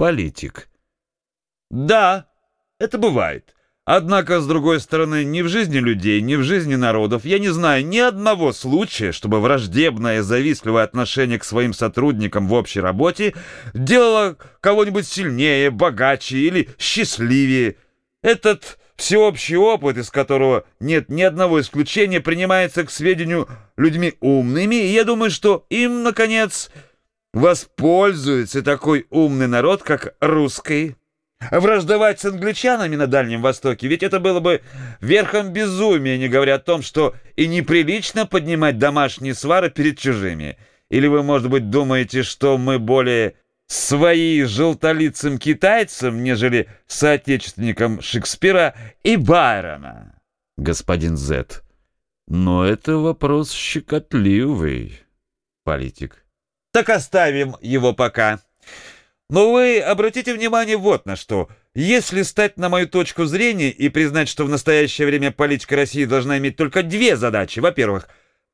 Политик. Да, это бывает. Однако, с другой стороны, ни в жизни людей, ни в жизни народов я не знаю ни одного случая, чтобы враждебное завистливое отношение к своим сотрудникам в общей работе делало кого-нибудь сильнее, богаче или счастливее. Этот всеобщий опыт, из которого нет ни одного исключения, принимается к сведению людьми умными, и я думаю, что им, наконец, воспользуется такой умный народ, как русский Враждовать с англичанами на Дальнем Востоке, ведь это было бы верхом безумия, не говоря о том, что и неприлично поднимать домашние свары перед чужими. Или вы, может быть, думаете, что мы более свои желтолицым китайцам, нежели соотечественникам Шекспира и Байрона? Господин Зет. Но это вопрос щекотливый, политик. Так оставим его пока. Но вы обратите внимание вот на что. Если стать на мою точку зрения и признать, что в настоящее время политика России должна иметь только две задачи. Во-первых,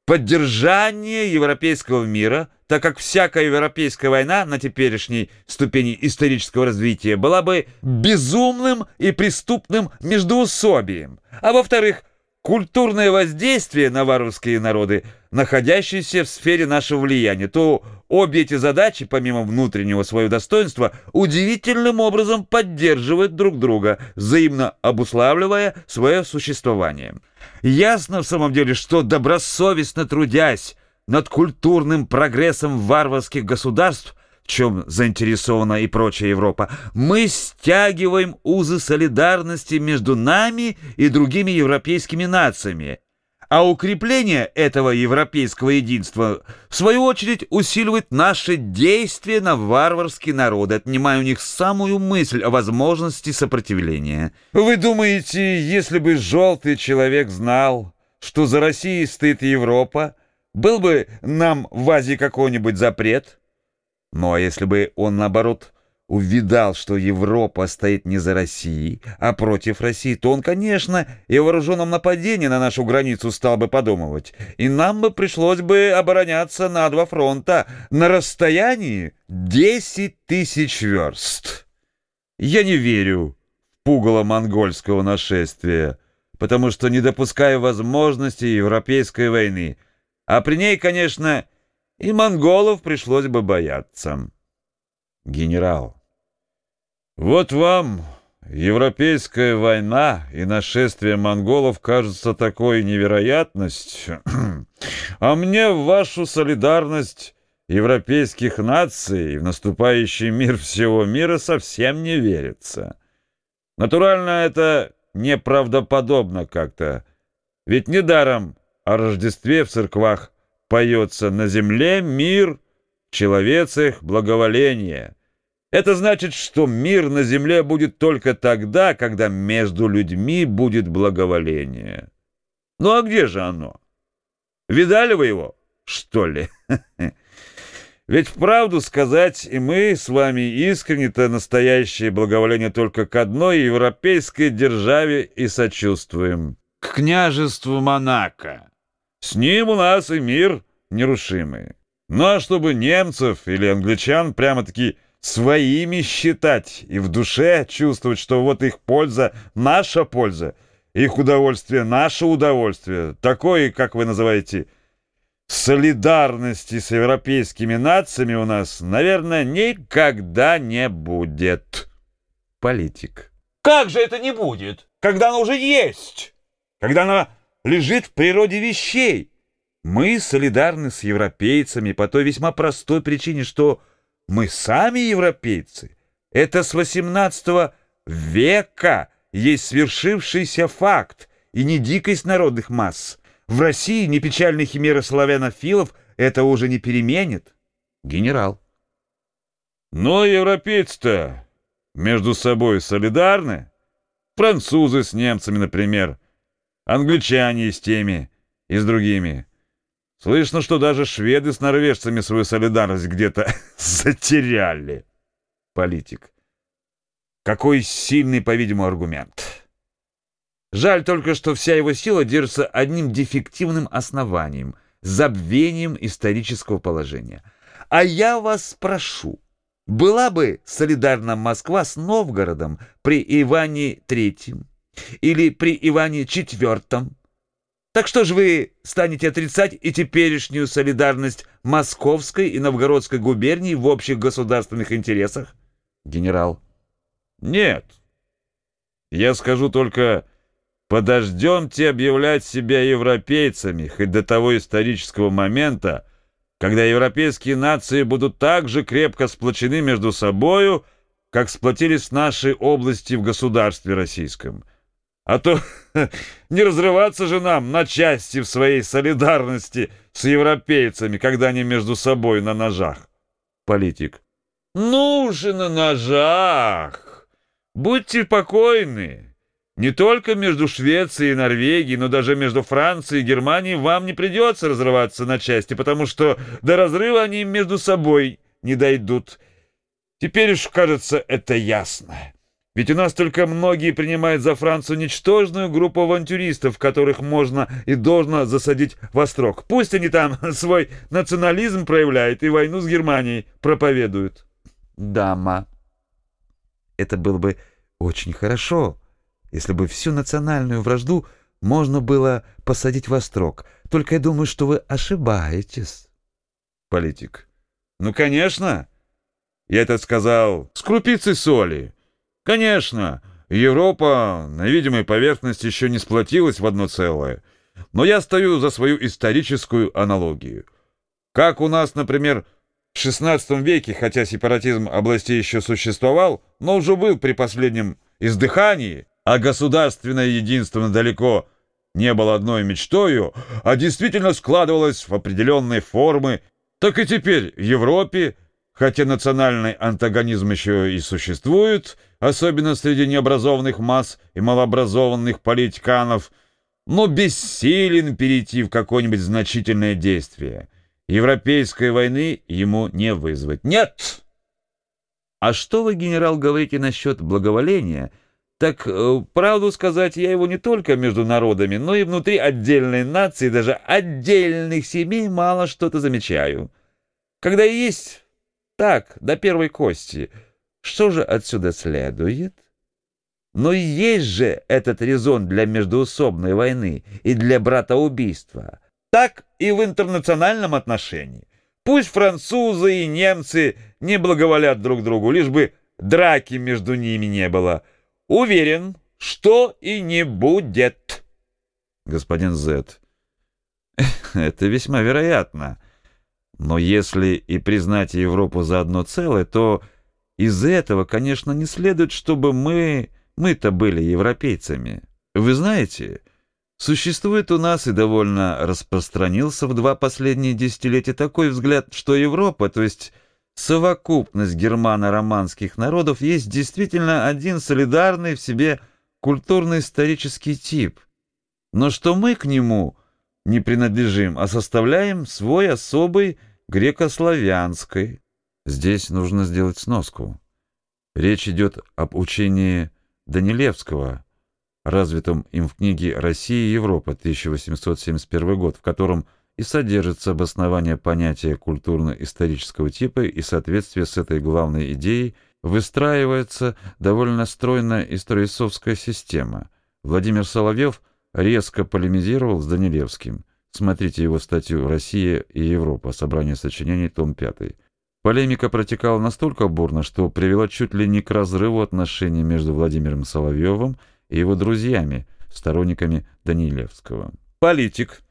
поддержание европейского мира, так как всякая европейская война на теперешней ступени исторического развития была бы безумным и преступным междоусобием. А во-вторых, культурное воздействие на варварские народы, находящиеся в сфере нашего влияния, то обе эти задачи, помимо внутреннего своего достоинства, удивительным образом поддерживают друг друга, взаимно обуславливая свое существование. Ясно в самом деле, что добросовестно трудясь над культурным прогрессом варварских государств, чем заинтересована и прочая Европа, мы стягиваем узы солидарности между нами и другими европейскими нациями. А укрепление этого европейского единства, в свою очередь, усиливает наши действия на варварские народы, отнимая у них самую мысль о возможности сопротивления. Вы думаете, если бы желтый человек знал, что за Россией стоит Европа, был бы нам в Азии какой-нибудь запрет? Ну а если бы он, наоборот, увидал, что Европа стоит не за Россией, а против России, то он, конечно, и о вооруженном нападении на нашу границу стал бы подумывать, и нам бы пришлось бы обороняться на два фронта на расстоянии 10 тысяч верст. Я не верю в пугало монгольского нашествия, потому что не допускаю возможности европейской войны, а при ней, конечно, и монголов пришлось бы бояться. Генерал. Вот вам европейская война и нашествие монголов кажется такой невероятностью, а мне в вашу солидарность европейских наций в наступающий мир всего мира совсем не верится. Натурально это неправдоподобно как-то, ведь недаром о Рождестве в церквах поется «На земле мир, в человецах благоволение». Это значит, что мир на земле будет только тогда, когда между людьми будет благоволение. Ну а где же оно? Видали вы его, что ли? Ведь вправду сказать, и мы с вами искренне-то настоящее благоволение только к одной европейской державе и сочувствуем. К княжеству Монако. С ним у нас и мир нерушимый. Ну а чтобы немцев или англичан прямо-таки своими считать и в душе чувствовать, что вот их польза — наша польза, их удовольствие — наше удовольствие, такое, как вы называете, солидарности с европейскими нациями у нас, наверное, никогда не будет. Политик. Как же это не будет, когда она уже есть? Когда она лежит в природе вещей. Мы солидарны с европейцами по той весьма простой причине, что мы сами европейцы. Это с XVIII века есть свершившийся факт и не дикость народных масс. В России не печальные химеры славянофилов это уже не переменит. Генерал. Но европейцы-то между собой солидарны. Французы с немцами, например англичане с теми и с другими. Слышно, что даже шведы с норвежцами свою солидарность где-то затеряли. Политик. Какой сильный, по-видимому, аргумент. Жаль только, что вся его сила держится одним дефективным основанием — забвением исторического положения. А я вас спрошу, была бы солидарна Москва с Новгородом при Иване III или при Иване IV. Так что же вы станете отрицать и теперешнюю солидарность Московской и Новгородской губерний в общих государственных интересах? Генерал. Нет. Я скажу только, подождемте объявлять себя европейцами хоть до того исторического момента, когда европейские нации будут так же крепко сплочены между собою, как сплотились наши области в государстве российском. А то не разрываться же нам на части в своей солидарности с европейцами, когда они между собой на ножах. Политик. Ну же на ножах! Будьте покойны. Не только между Швецией и Норвегией, но даже между Францией и Германией вам не придется разрываться на части, потому что до разрыва они между собой не дойдут. Теперь уж, кажется, это ясно. Ведь у нас только многие принимают за Францию ничтожную группу авантюристов, которых можно и должно засадить во строк. Пусть они там свой национализм проявляют и войну с Германией проповедуют. Дама. Это было бы очень хорошо если бы всю национальную вражду можно было посадить во строк. Только я думаю, что вы ошибаетесь. Политик. Ну, конечно. Я это сказал с крупицей соли. Конечно, Европа на видимой поверхности еще не сплотилась в одно целое. Но я стою за свою историческую аналогию. Как у нас, например, в XVI веке, хотя сепаратизм областей еще существовал, но уже был при последнем издыхании, а государственное единство далеко не было одной мечтою, а действительно складывалось в определенные формы, так и теперь в Европе, хотя национальный антагонизм еще и существует, особенно среди необразованных масс и малообразованных политиканов, но бессилен перейти в какое-нибудь значительное действие. Европейской войны ему не вызвать. Нет! А что вы, генерал, говорите насчет благоволения — так, э, правду сказать, я его не только между народами, но и внутри отдельной нации, даже отдельных семей мало что-то замечаю. Когда есть так, до первой кости, что же отсюда следует? Но есть же этот резон для междуусобной войны и для братоубийства. Так и в интернациональном отношении. Пусть французы и немцы не благоволят друг другу, лишь бы драки между ними не было — Уверен, что и не будет. Господин Зет. Это весьма вероятно. Но если и признать Европу за одно целое, то из этого, конечно, не следует, чтобы мы... Мы-то были европейцами. Вы знаете, существует у нас и довольно распространился в два последние десятилетия такой взгляд, что Европа, то есть совокупность германо-романских народов есть действительно один солидарный в себе культурно-исторический тип, но что мы к нему не принадлежим, а составляем свой особый греко-славянской. Здесь нужно сделать сноску. Речь идет об учении Данилевского, развитом им в книге «Россия и Европа» 1871 год, в котором и содержится обоснование понятия культурно-исторического типа и соответствие с этой главной идеей выстраивается довольно стройная историосовская система. Владимир Соловьев резко полемизировал с Данилевским. Смотрите его статью «Россия и Европа. Собрание сочинений. Том 5». Полемика протекала настолько бурно, что привела чуть ли не к разрыву отношений между Владимиром Соловьевым и его друзьями, сторонниками Данилевского. Политик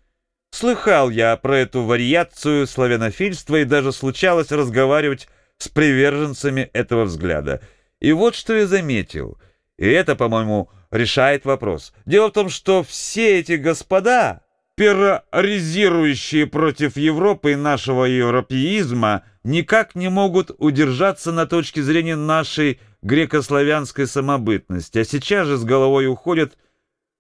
Слыхал я про эту вариацию славянофильства и даже случалось разговаривать с приверженцами этого взгляда. И вот что я заметил, и это, по-моему, решает вопрос. Дело в том, что все эти господа, пероризирующие против Европы и нашего европеизма, никак не могут удержаться на точке зрения нашей греко-славянской самобытности, а сейчас же с головой уходят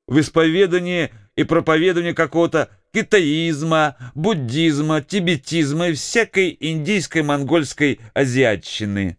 в исповедание и проповедование какого-то китаизма, буддизма, тибетизма и всякой индийской, монгольской азиатчины.